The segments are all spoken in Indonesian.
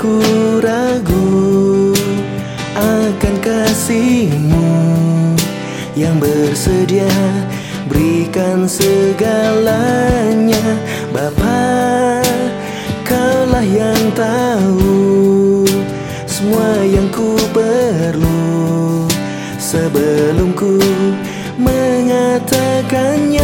ku ragu akan kasihmu yang bersedia. Berikan segalanya Bapa. Kaulah yang tahu semua yang ku perlu sebelum ku mengatakannya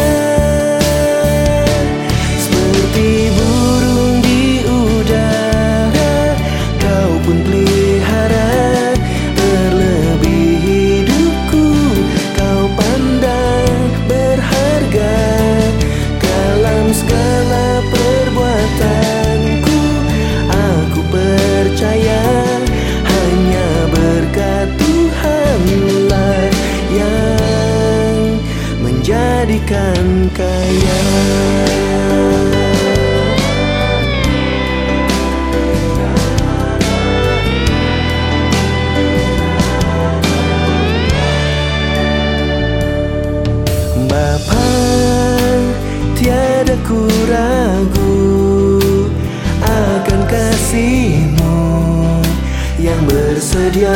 jadikan kaya. Bapa tiada ku ragu akan kasihmu yang bersedia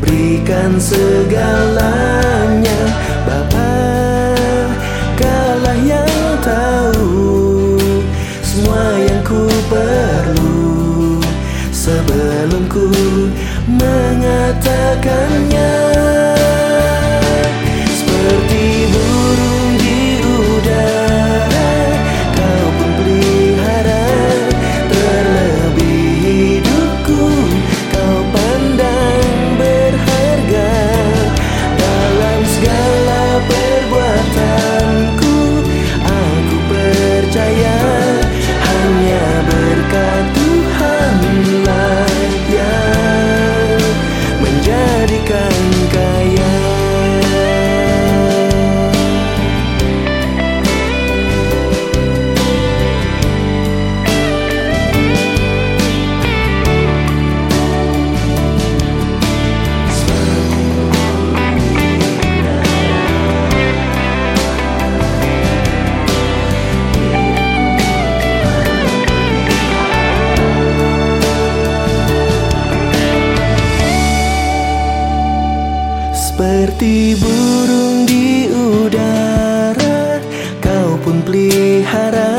berikan segalanya. Bapa mengatakannya Seperti burung di udara. Kau pun pelihara